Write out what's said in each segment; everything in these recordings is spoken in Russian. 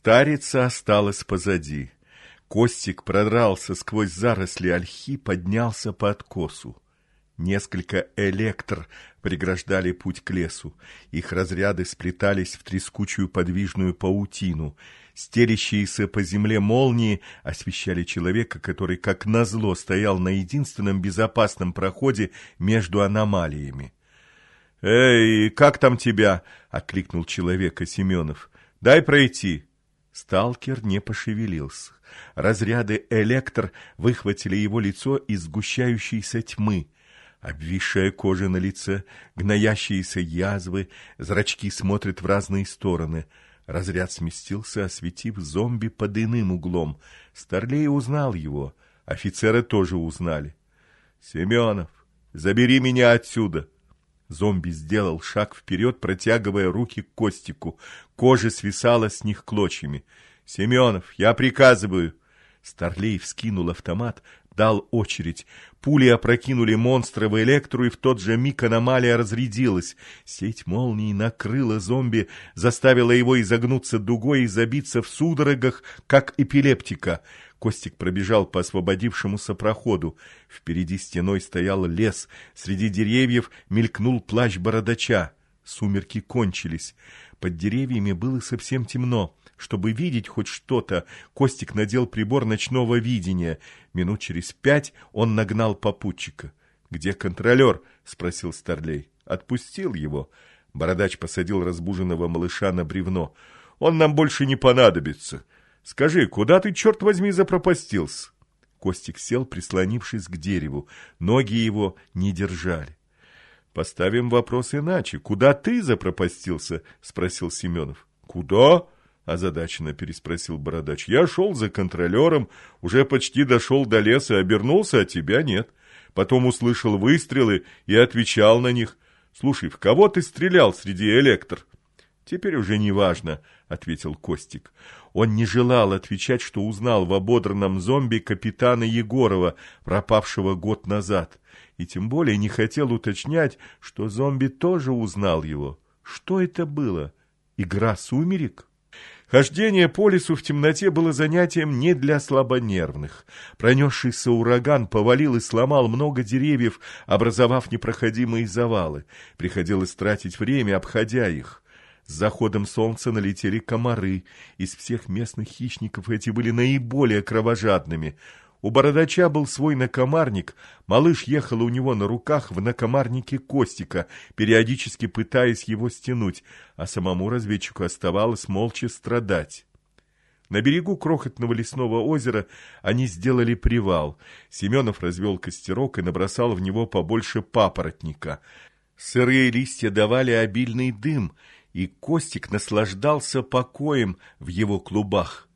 Старица осталась позади. Костик продрался сквозь заросли ольхи, поднялся по откосу. Несколько электр преграждали путь к лесу. Их разряды сплетались в трескучую подвижную паутину. Стелящиеся по земле молнии освещали человека, который, как назло, стоял на единственном безопасном проходе между аномалиями. «Эй, как там тебя?» — окликнул человека Семенов. «Дай пройти». Сталкер не пошевелился. Разряды электр выхватили его лицо из сгущающейся тьмы. Обвисшая кожа на лице, гноящиеся язвы, зрачки смотрят в разные стороны. Разряд сместился, осветив зомби под иным углом. Старлей узнал его. Офицеры тоже узнали. «Семенов, забери меня отсюда!» Зомби сделал шаг вперед, протягивая руки к Костику. Кожа свисала с них клочьями. «Семенов, я приказываю!» Старлей вскинул автомат, дал очередь. Пули опрокинули монстра в электру, и в тот же миг аномалия разрядилась. Сеть молний накрыла зомби, заставила его изогнуться дугой и забиться в судорогах, как эпилептика. Костик пробежал по освободившемуся проходу. Впереди стеной стоял лес. Среди деревьев мелькнул плащ бородача. Сумерки кончились. Под деревьями было совсем темно. Чтобы видеть хоть что-то, Костик надел прибор ночного видения. Минут через пять он нагнал попутчика. «Где контролер?» — спросил Старлей. «Отпустил его». Бородач посадил разбуженного малыша на бревно. «Он нам больше не понадобится. Скажи, куда ты, черт возьми, запропастился?» Костик сел, прислонившись к дереву. Ноги его не держали. «Поставим вопрос иначе. Куда ты запропастился?» — спросил Семенов. «Куда?» — озадаченно переспросил Бородач. «Я шел за контролером, уже почти дошел до леса, обернулся, а тебя нет. Потом услышал выстрелы и отвечал на них. Слушай, в кого ты стрелял среди электр?» «Теперь уже не важно», — ответил Костик. Он не желал отвечать, что узнал в ободранном зомби капитана Егорова, пропавшего год назад, и тем более не хотел уточнять, что зомби тоже узнал его. Что это было? Игра сумерек? Хождение по лесу в темноте было занятием не для слабонервных. Пронесшийся ураган повалил и сломал много деревьев, образовав непроходимые завалы. Приходилось тратить время, обходя их. С заходом солнца налетели комары. Из всех местных хищников эти были наиболее кровожадными. У бородача был свой накомарник, малыш ехал у него на руках в накомарнике Костика, периодически пытаясь его стянуть, а самому разведчику оставалось молча страдать. На берегу крохотного лесного озера они сделали привал. Семенов развел костерок и набросал в него побольше папоротника. Сырые листья давали обильный дым, и Костик наслаждался покоем в его клубах.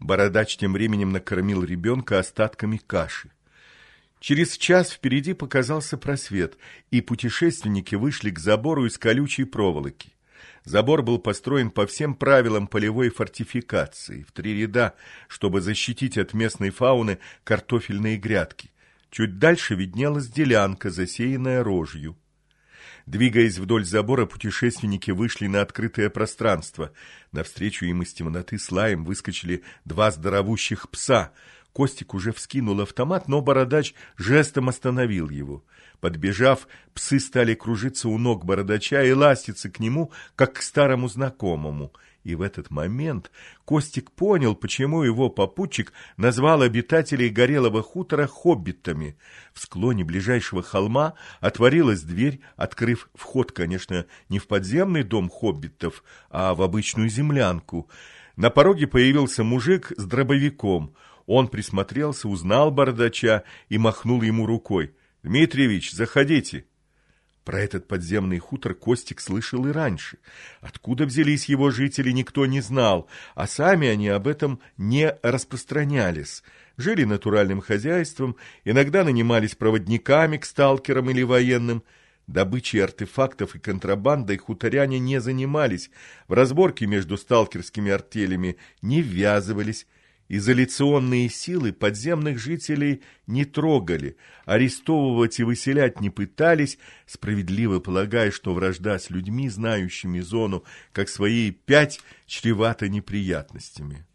Бородач тем временем накормил ребенка остатками каши. Через час впереди показался просвет, и путешественники вышли к забору из колючей проволоки. Забор был построен по всем правилам полевой фортификации, в три ряда, чтобы защитить от местной фауны картофельные грядки. Чуть дальше виднелась делянка, засеянная рожью. Двигаясь вдоль забора, путешественники вышли на открытое пространство. Навстречу им из темноты с лаем выскочили два здоровущих пса. Костик уже вскинул автомат, но бородач жестом остановил его. Подбежав, псы стали кружиться у ног бородача и ластиться к нему, как к старому знакомому — и в этот момент Костик понял, почему его попутчик назвал обитателей Горелого хутора хоббитами. В склоне ближайшего холма отворилась дверь, открыв вход, конечно, не в подземный дом хоббитов, а в обычную землянку. На пороге появился мужик с дробовиком. Он присмотрелся, узнал бардача и махнул ему рукой. «Дмитриевич, заходите!» Про этот подземный хутор Костик слышал и раньше. Откуда взялись его жители, никто не знал, а сами они об этом не распространялись. Жили натуральным хозяйством, иногда нанимались проводниками к сталкерам или военным. Добычей артефактов и контрабандой хуторяне не занимались, в разборки между сталкерскими артелями не ввязывались, Изоляционные силы подземных жителей не трогали, арестовывать и выселять не пытались, справедливо полагая, что вражда с людьми, знающими зону, как свои пять, чревата неприятностями.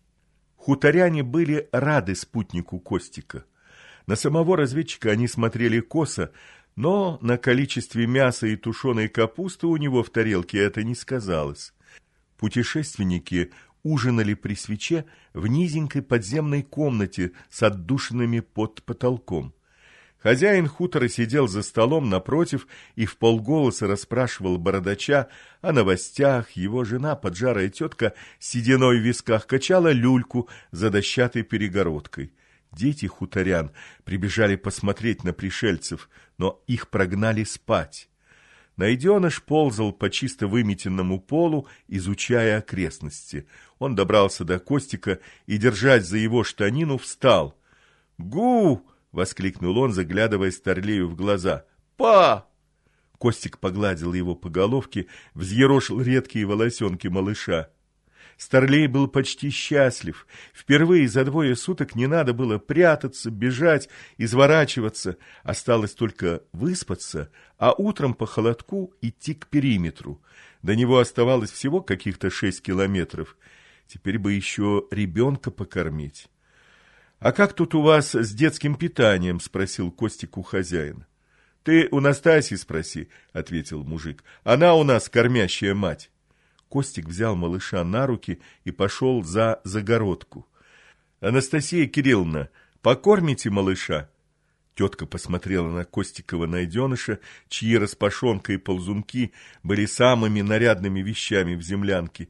Хуторяне были рады спутнику Костика. На самого разведчика они смотрели косо, но на количестве мяса и тушеной капусты у него в тарелке это не сказалось. Путешественники ужинали при свече в низенькой подземной комнате с отдушинами под потолком. Хозяин хутора сидел за столом напротив и в полголоса расспрашивал бородача о новостях. Его жена, поджарая тетка, сединой в висках качала люльку за дощатой перегородкой. Дети хуторян прибежали посмотреть на пришельцев, но их прогнали спать. Найденыш ползал по чисто выметенному полу, изучая окрестности. Он добрался до Костика и, держась за его штанину, встал. «Гу!» — воскликнул он, заглядывая Старлею в глаза. «Па!» Костик погладил его по головке, взъерошил редкие волосенки малыша. Старлей был почти счастлив. Впервые за двое суток не надо было прятаться, бежать, изворачиваться. Осталось только выспаться, а утром по холодку идти к периметру. До него оставалось всего каких-то шесть километров. Теперь бы еще ребенка покормить. — А как тут у вас с детским питанием? — спросил Костик у хозяина. — Ты у Настасьи спроси, — ответил мужик. — Она у нас кормящая мать. Костик взял малыша на руки и пошел за загородку. «Анастасия Кирилловна, покормите малыша?» Тетка посмотрела на Костикова найденыша, чьи распашонка и ползунки были самыми нарядными вещами в землянке,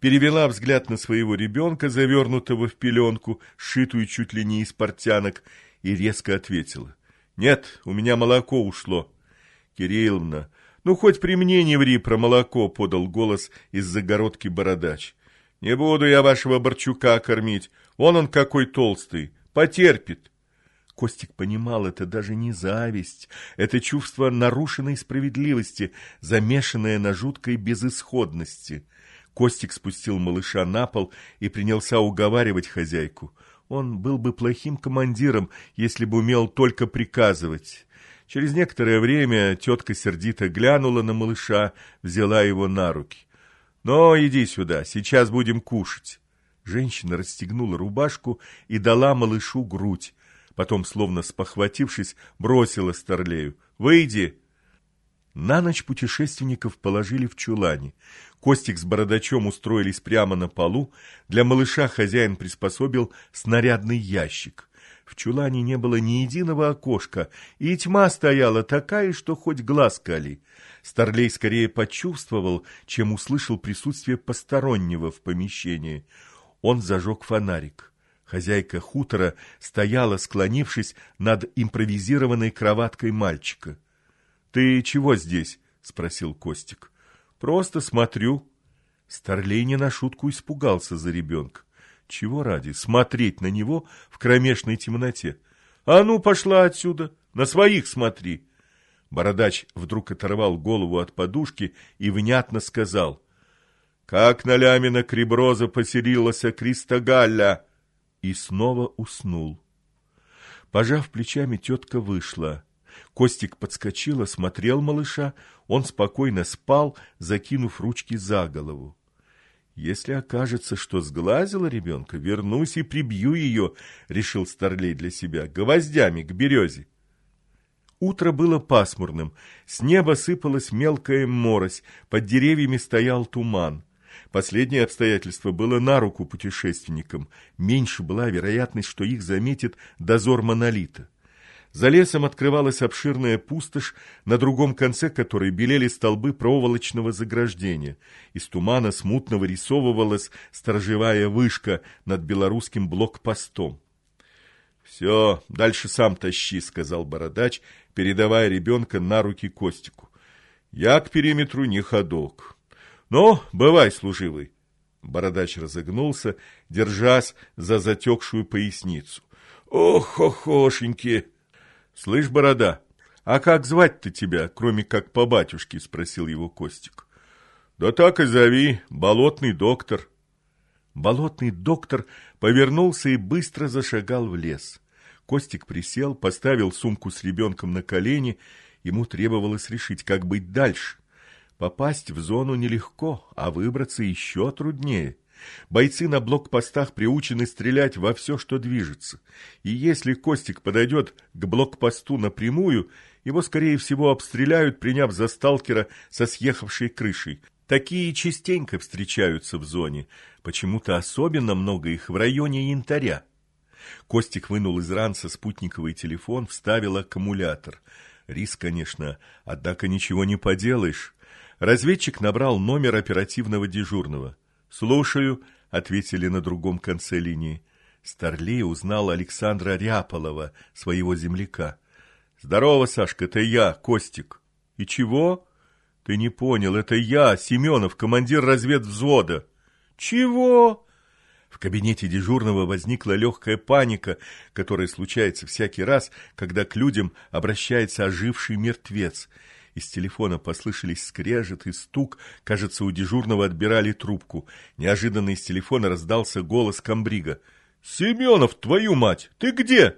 перевела взгляд на своего ребенка, завернутого в пеленку, сшитую чуть ли не из портянок, и резко ответила. «Нет, у меня молоко ушло». «Кирилловна, «Ну, хоть при мне не ври про молоко», — подал голос из загородки бородач. «Не буду я вашего Борчука кормить. Он он какой толстый. Потерпит». Костик понимал, это даже не зависть, это чувство нарушенной справедливости, замешанное на жуткой безысходности. Костик спустил малыша на пол и принялся уговаривать хозяйку. Он был бы плохим командиром, если бы умел только приказывать. Через некоторое время тетка сердито глянула на малыша, взяла его на руки. «Но иди сюда, сейчас будем кушать». Женщина расстегнула рубашку и дала малышу грудь. Потом, словно спохватившись, бросила Старлею. «Выйди!» На ночь путешественников положили в чулане. Костик с бородачом устроились прямо на полу. Для малыша хозяин приспособил снарядный ящик. В чулане не было ни единого окошка, и тьма стояла такая, что хоть глаз кали. Старлей скорее почувствовал, чем услышал присутствие постороннего в помещении. Он зажег фонарик. Хозяйка хутора стояла, склонившись над импровизированной кроваткой мальчика. — Ты чего здесь? — спросил Костик. — Просто смотрю. Старлей не на шутку испугался за ребенка. Чего ради? Смотреть на него в кромешной темноте. А ну, пошла отсюда, на своих смотри. Бородач вдруг оторвал голову от подушки и внятно сказал. Как на лямина креброза поселилась Кристогалля! И снова уснул. Пожав плечами, тетка вышла. Костик подскочил, осмотрел малыша. Он спокойно спал, закинув ручки за голову. «Если окажется, что сглазила ребенка, вернусь и прибью ее», — решил Старлей для себя, — «гвоздями к березе». Утро было пасмурным, с неба сыпалась мелкая морось, под деревьями стоял туман. Последнее обстоятельство было на руку путешественникам, меньше была вероятность, что их заметит дозор монолита. За лесом открывалась обширная пустошь, на другом конце которой белели столбы проволочного заграждения. Из тумана смутно вырисовывалась сторожевая вышка над белорусским блокпостом. «Все, дальше сам тащи», — сказал бородач, передавая ребенка на руки Костику. «Я к периметру не ходок. Ну, бывай, служивый». Бородач разогнулся, держась за затекшую поясницу. «Ох, охошеньки!» «Слышь, борода, а как звать-то тебя, кроме как по батюшке?» – спросил его Костик. «Да так и зови, болотный доктор». Болотный доктор повернулся и быстро зашагал в лес. Костик присел, поставил сумку с ребенком на колени. Ему требовалось решить, как быть дальше. Попасть в зону нелегко, а выбраться еще труднее. Бойцы на блокпостах приучены стрелять во все, что движется. И если Костик подойдет к блокпосту напрямую, его, скорее всего, обстреляют, приняв за сталкера со съехавшей крышей. Такие частенько встречаются в зоне. Почему-то особенно много их в районе Янтаря. Костик вынул из ранца спутниковый телефон, вставил аккумулятор. Риск, конечно, однако ничего не поделаешь. Разведчик набрал номер оперативного дежурного. «Слушаю», — ответили на другом конце линии. Старлей узнал Александра Ряполова, своего земляка. «Здорово, Сашка, это я, Костик». «И чего?» «Ты не понял, это я, Семенов, командир разведвзвода». «Чего?» В кабинете дежурного возникла легкая паника, которая случается всякий раз, когда к людям обращается оживший мертвец. Из телефона послышались скрежет и стук, кажется, у дежурного отбирали трубку. Неожиданно из телефона раздался голос комбрига. «Семенов, твою мать, ты где?»